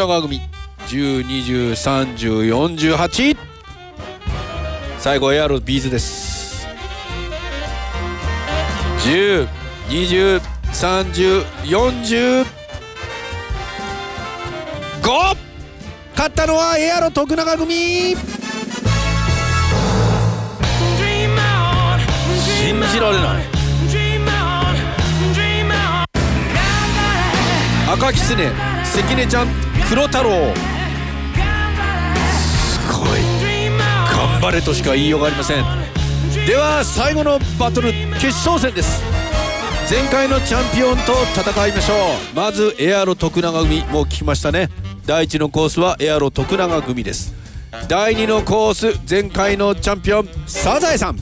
長組。1020304048最後エアロビーズです。10203040 5勝ったのはエアロ徳永組。信じられない。赤きつね関根ちゃん黒太郎。すごい。頑張れとしか言いようがありません。では最後のバトル決勝戦です。前回のチャンピオンと戦いましょう。まずエアロ徳永組。もう聞きましたね。第1のコースはエアロ徳永組です。第2のコース前回のチャンピオンサザエさん。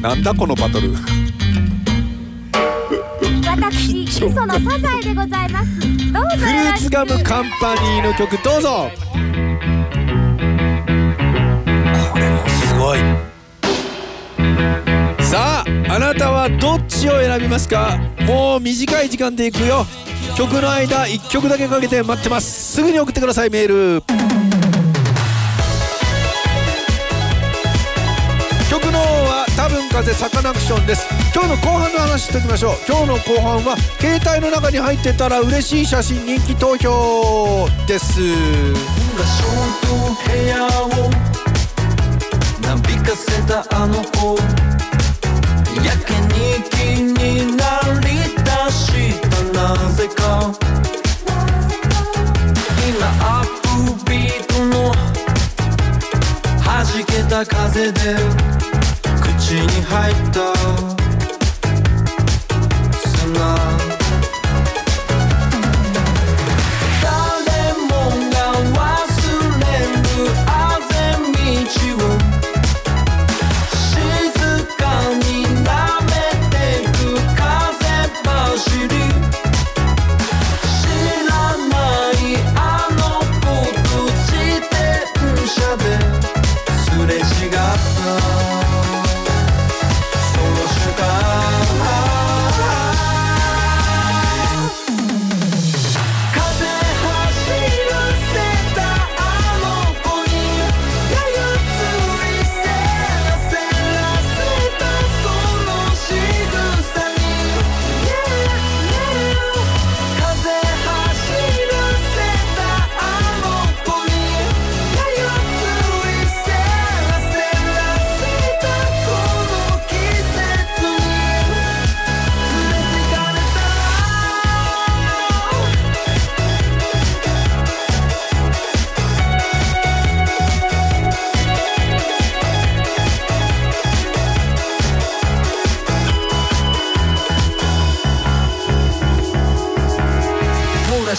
なんだこのバトル。私磯野サザエでございますフルーツガムカンパニーの曲どうぞ。これもすごい。さああなたはどっちを選びますか？もう短い時間でいくよ。曲の間1曲だけかけて待ってます。すぐに送ってくださいメール。風サカナクションです。今日の後半の話しておきましょう。今日の後半は携帯の中に入ってたら嬉しい写真人気投票です。がショートヘアをなびかせたあの子。やけに気になりだしたなぜか。今アップビートの弾けた風で。口に入った。砂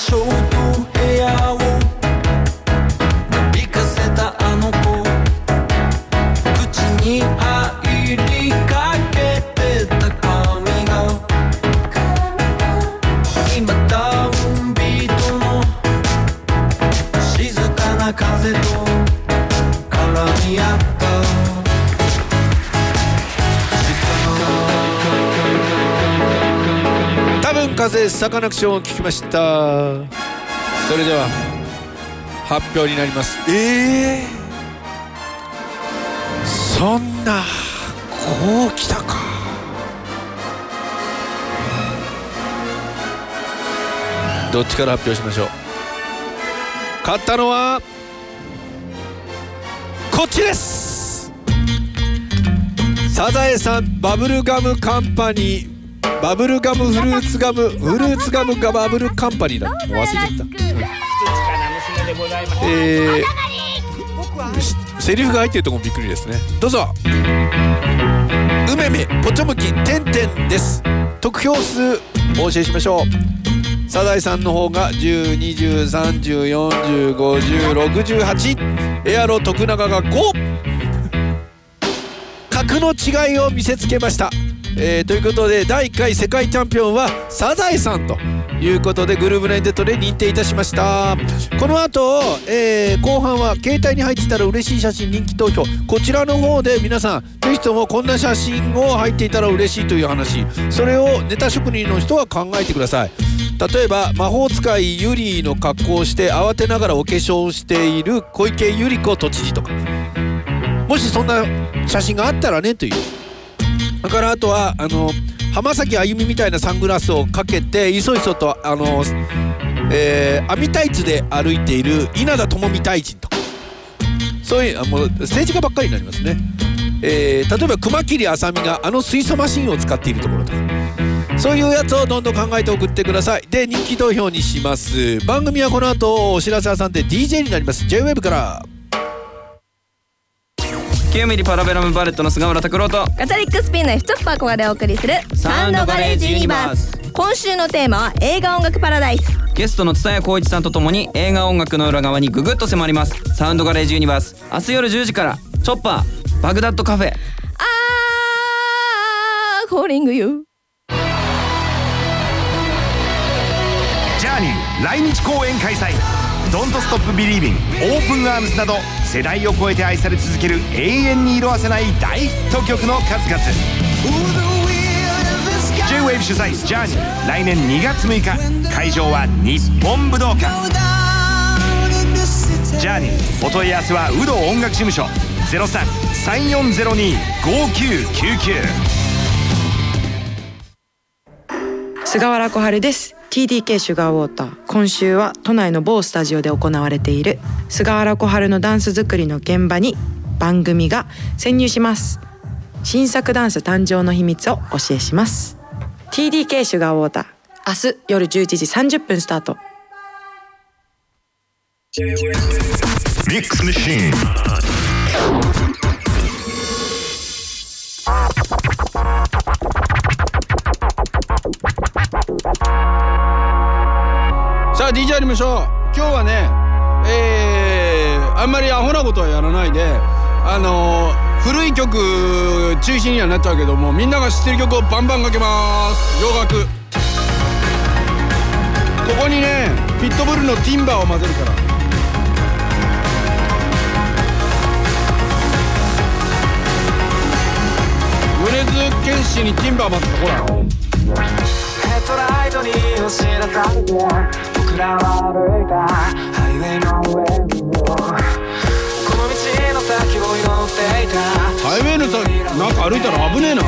ほらサカナクションを聞きました。それでは発表になります。ええそんなこうきたか。どっちから発表しましょう？勝ったのはこっちです。サザエさんバブルガムカンパニーバブルガムフルーツガムフルーツガムがバブルカンパニーだ。もう忘れちゃったえー、しセリフが入ってるとこもびっくりですね。どうぞ。うめめぽちょむきてんてんです。得票数お教えしましょう。サザエさんの方が102030405068エアロ徳永が5格の違いを見せつけました、えーということで第1回世界チャンピオンはサザエさんということでグルーブラインデッドで認定いたしました。この後、えー後半は携帯に入ってたら嬉しい写真人気投票。こちらの方で皆さんぜひともこんな写真を入っていたら嬉しいという話それをネタ職人の人は考えてください。例えば魔法使いユリの格好をして慌てながらお化粧をしている小池百合子都知事とか。もしそんな写真があったらねという。だからあとはあの浜崎あゆみみたいなサングラスをかけていそいそとあの、えー、網タイツで歩いている稲田朋美大臣とか。そういうもう政治家ばっかりになりますね、えー例えば熊切あさみがあの水素マシンを使っているところとか。そういうやつをどんどん考えて送ってください。で人気投票にします。番組はこの後お知らせ挟んで DJ になります。JWEB から。9ミリパラベラムバレットの菅村拓郎とガチャリックスピンのョッパー小がでお送りするサウンドガレージユニバース。今週のテーマは映画音楽パラダイス。ゲストの蔦谷光一さんとともに映画音楽の裏側にググッと迫ります。サウンドガレージユニバース。明日夜10時からチョッパーバグダッドカフェ。あーコーリングユージャーニー来日公演開催「ドントストップビリービンオープンアームズなど世代を超えて愛され続ける永遠に色あせない大ヒット曲の数々。J-WAVE 主催ジャーニー来年2月6日。会場は日本武道館。ジャーニーお問い合わせは有働音楽事務所。03-3402-5999菅原小春です。TDK シュガーウォーター今週は都内の某スタジオで行われている菅原小春のダンス作りの現場に番組が潜入します。新作ダンス誕生の秘密をお教えします。TDK シュガーウォーター明日夜11時30分スタート。ミックスマシーンあ DJ やりましょう。今日はねえー、あんまりアホなことはやらないであのー古い曲中心にはなっちゃうけどもみんなが知ってる曲をバンバンかけます。洋楽。ここにねピットブルのティンバーを混ぜるから。米津玄師にティンバー混ぜたほら。ヘッドライトに押し出されて僕らは歩いたハイウェイの上をこの道の先を祈っていた。ハイウェイの先なんか歩いたら危ねえな。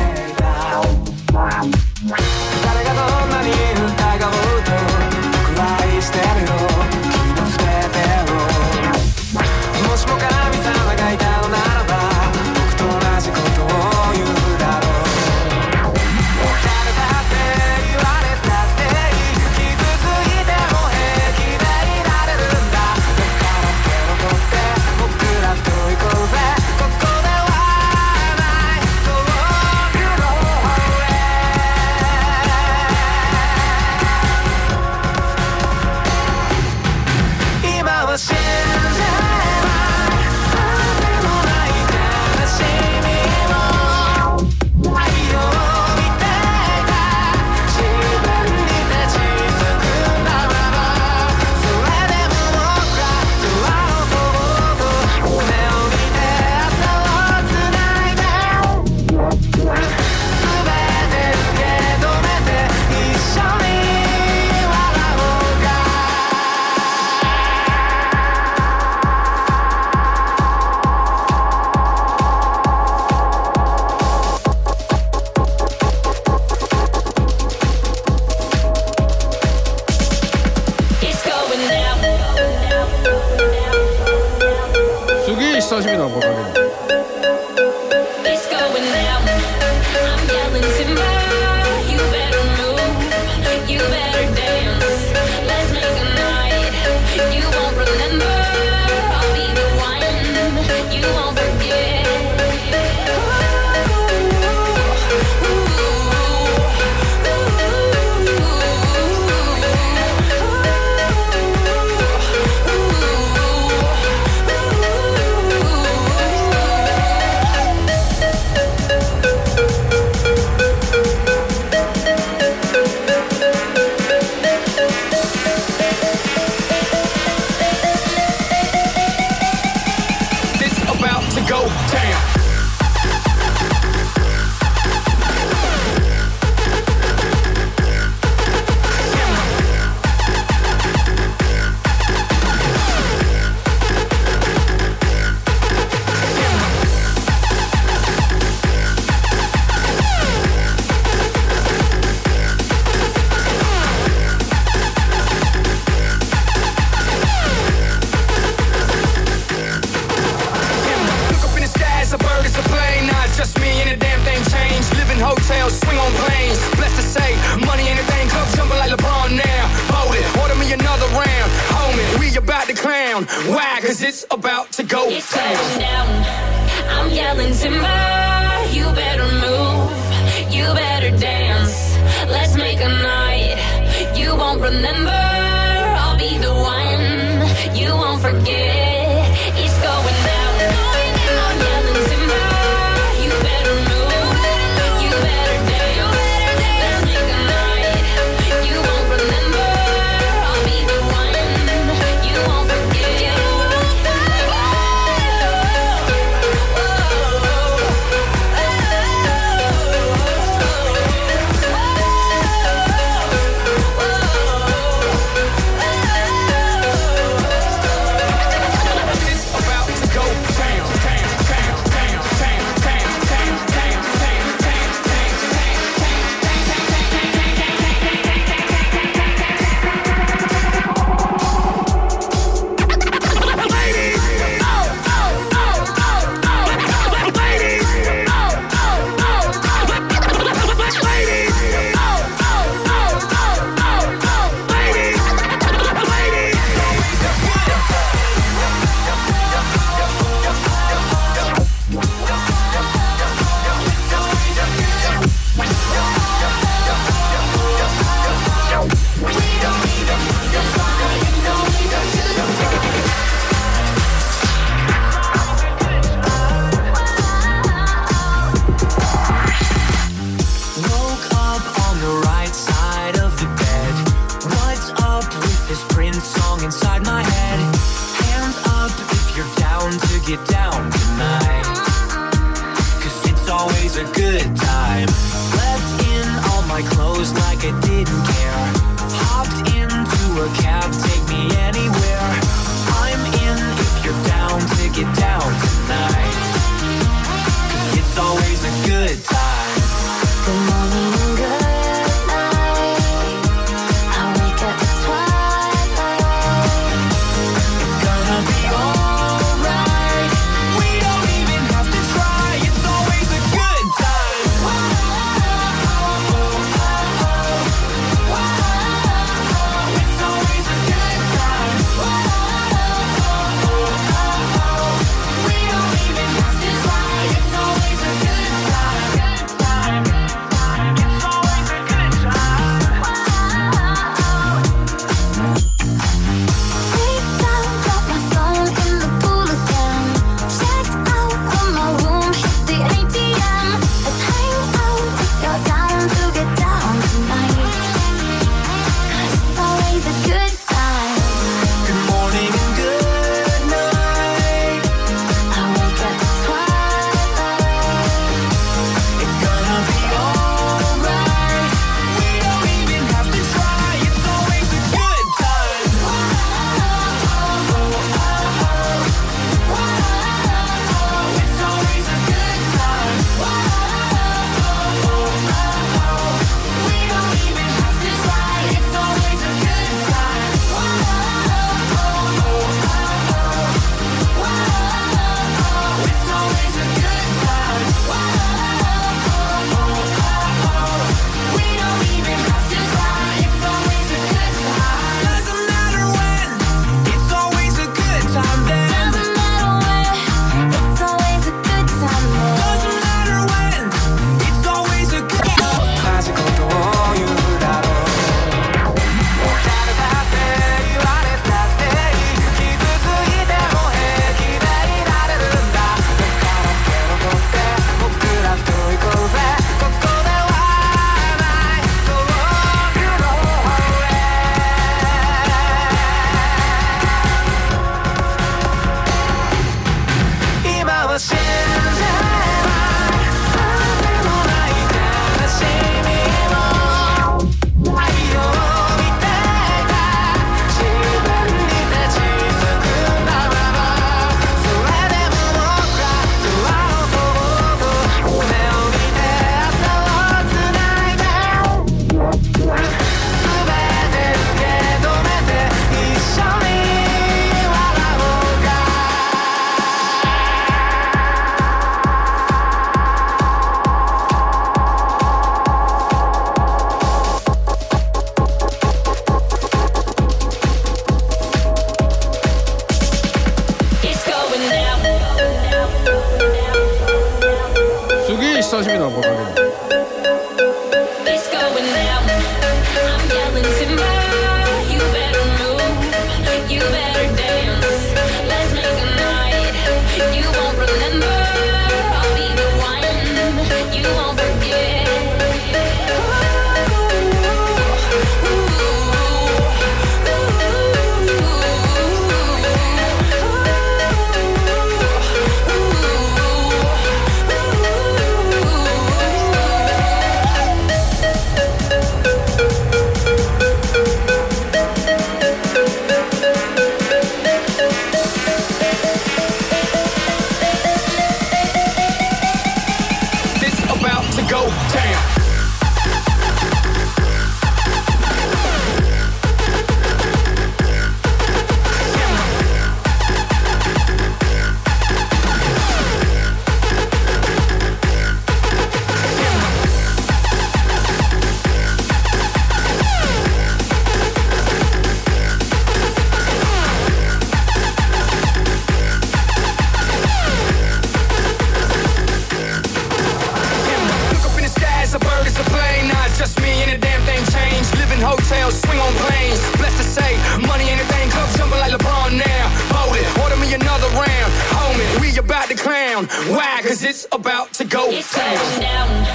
Cause it's about to go. It's down.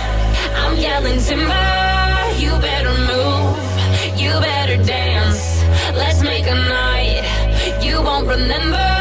I'm yelling timber You better move. You better dance. Let's make a night. You won't remember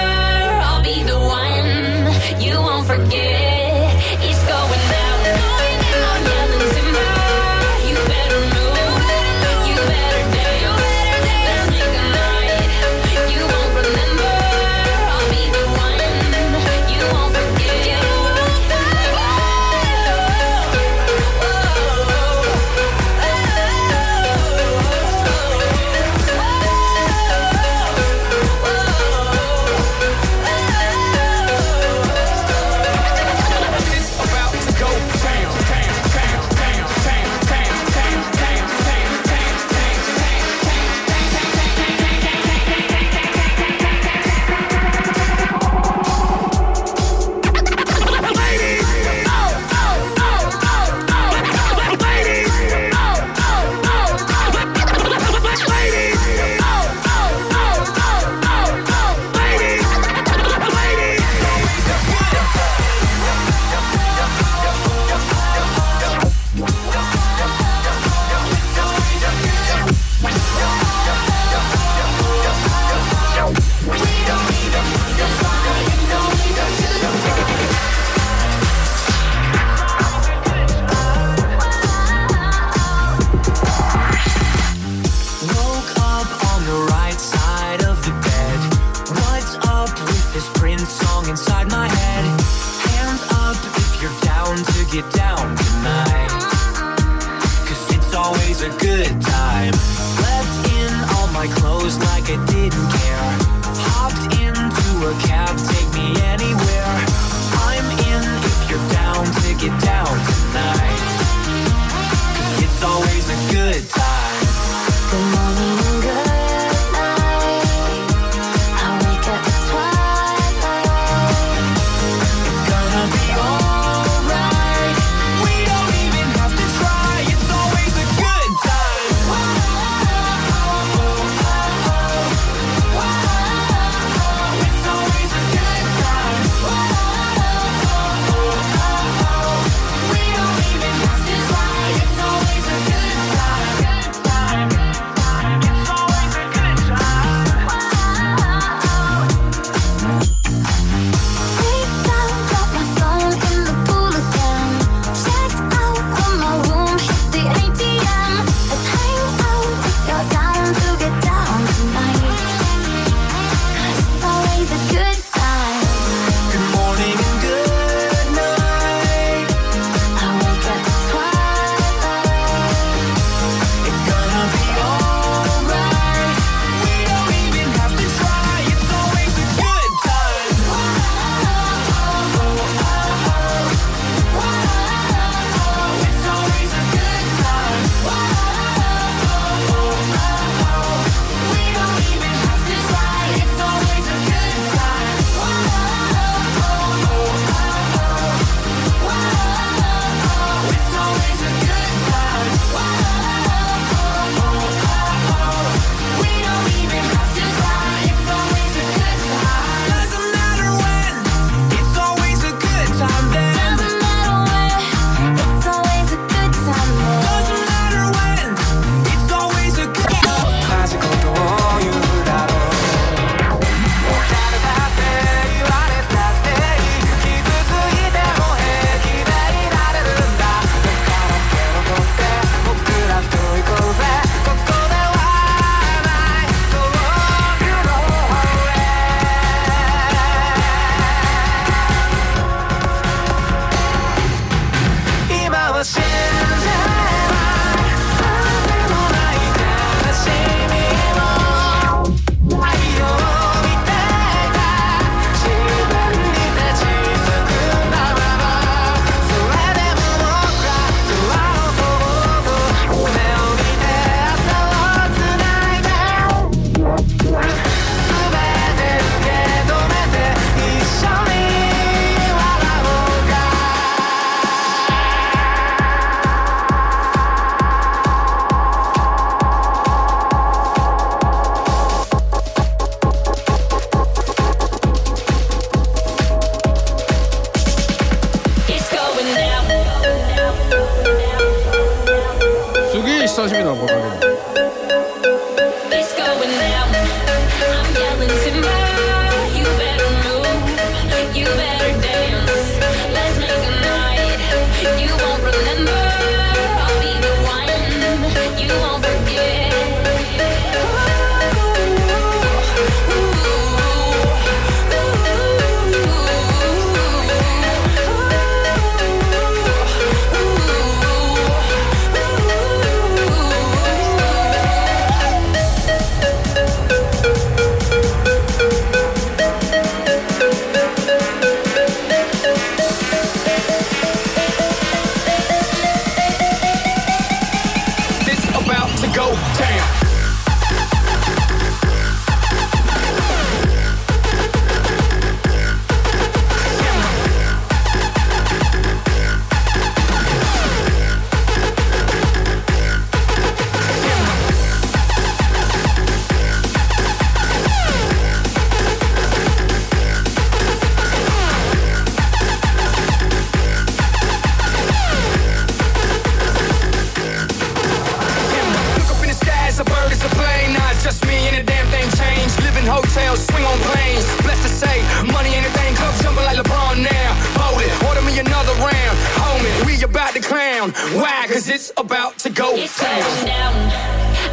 it's about to go it's down. touchdown.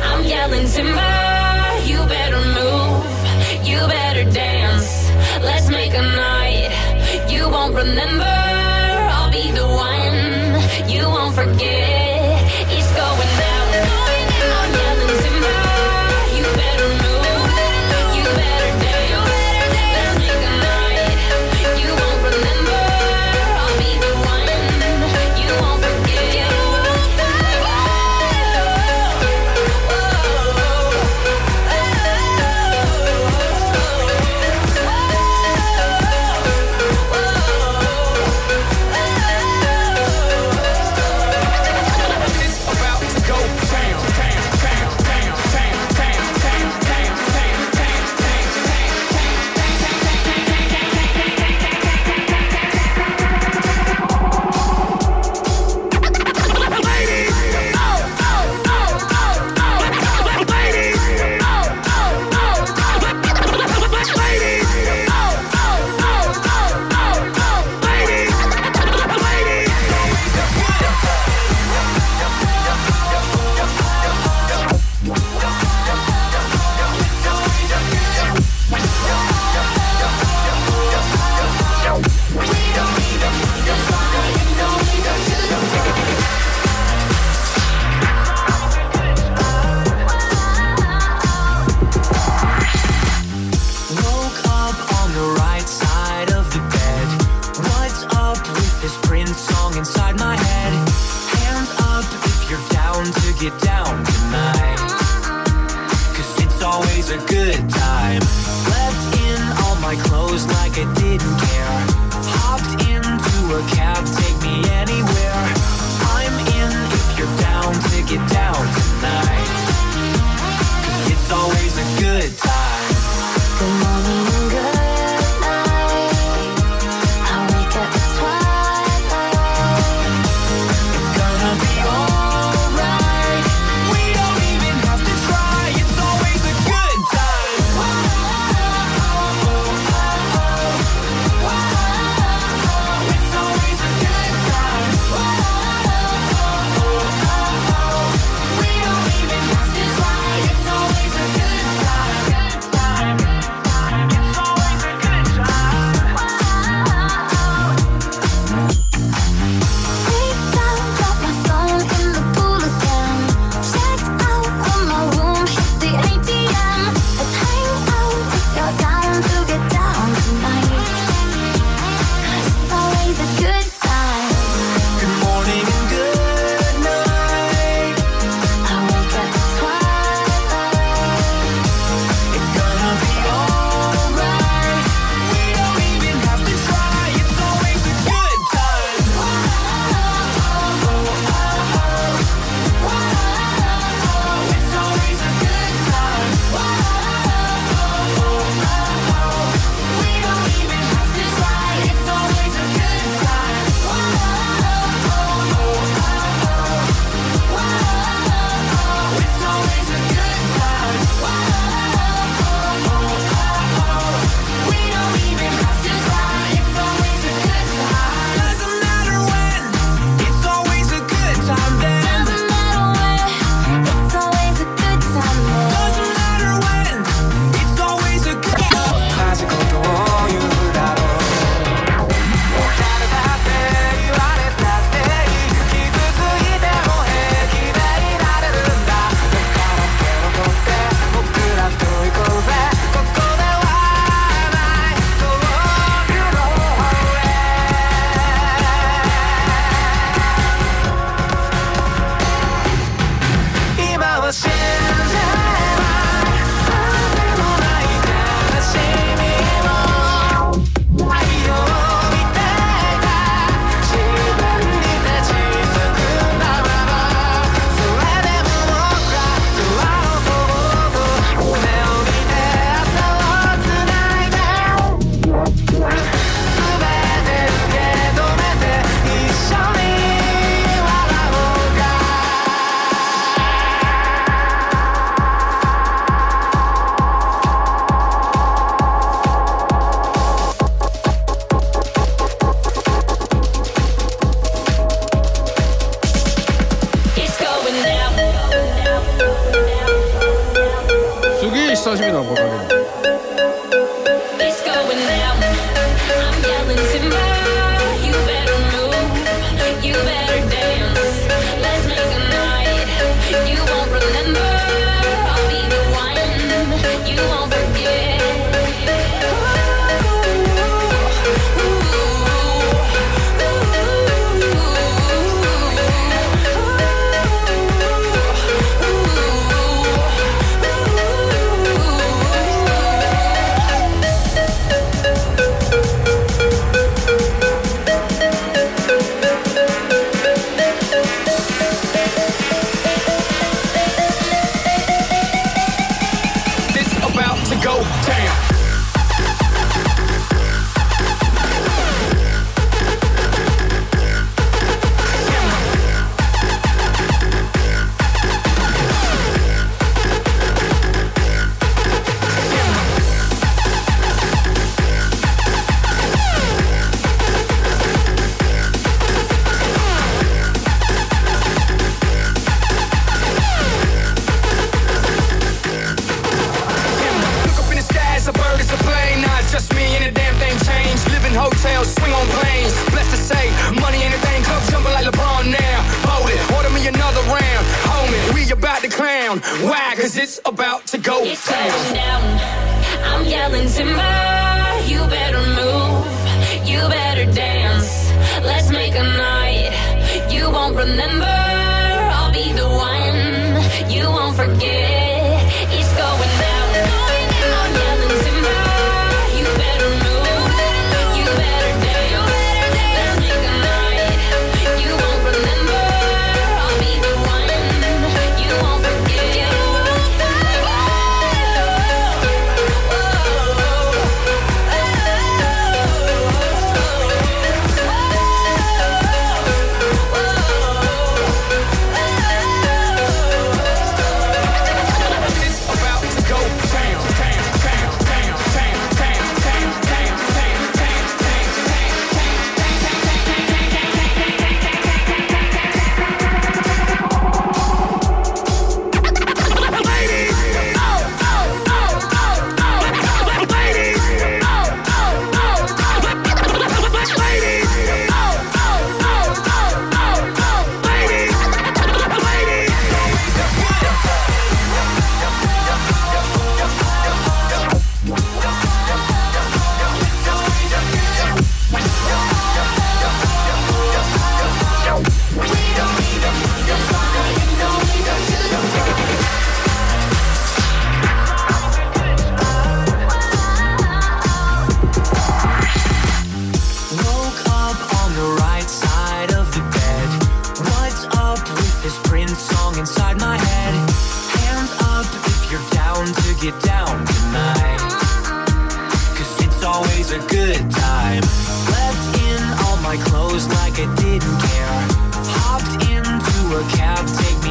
I'm yelling timber. You better move. You better dance. Let's make a night you won't remember. like I didn't care. 久しぶりなこで。this Prince song inside my head. Hands up if you're down to get down tonight. Cause it's always a good time. Left in all my clothes like I didn't care. Hopped into a cab, take